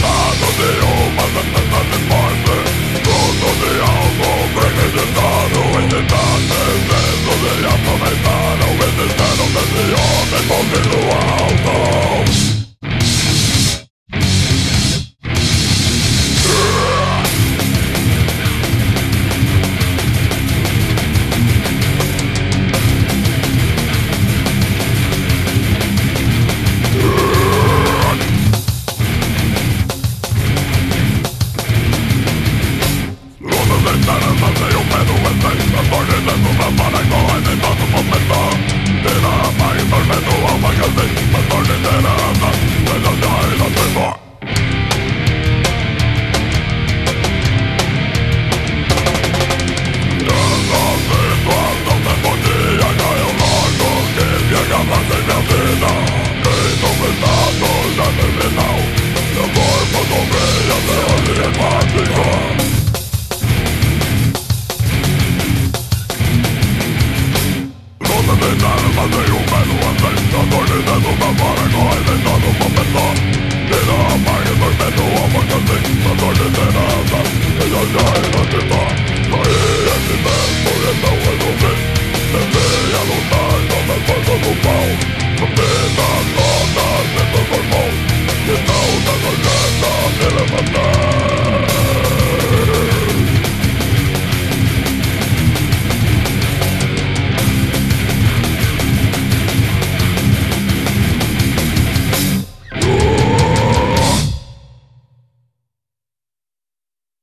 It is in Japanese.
Another, oh, mother, mother, mother, mother. more than